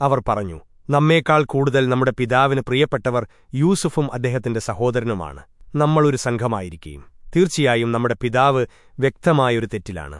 അവർ പറഞ്ഞു നമ്മേക്കാൾ കൂടുതൽ നമ്മുടെ പിതാവിന് പ്രിയപ്പെട്ടവർ യൂസുഫും അദ്ദേഹത്തിന്റെ സഹോദരനുമാണ്. നമ്മളൊരു സംഘമായിരിക്കുകയും തീർച്ചയായും നമ്മുടെ പിതാവ് വ്യക്തമായൊരു തെറ്റിലാണ്.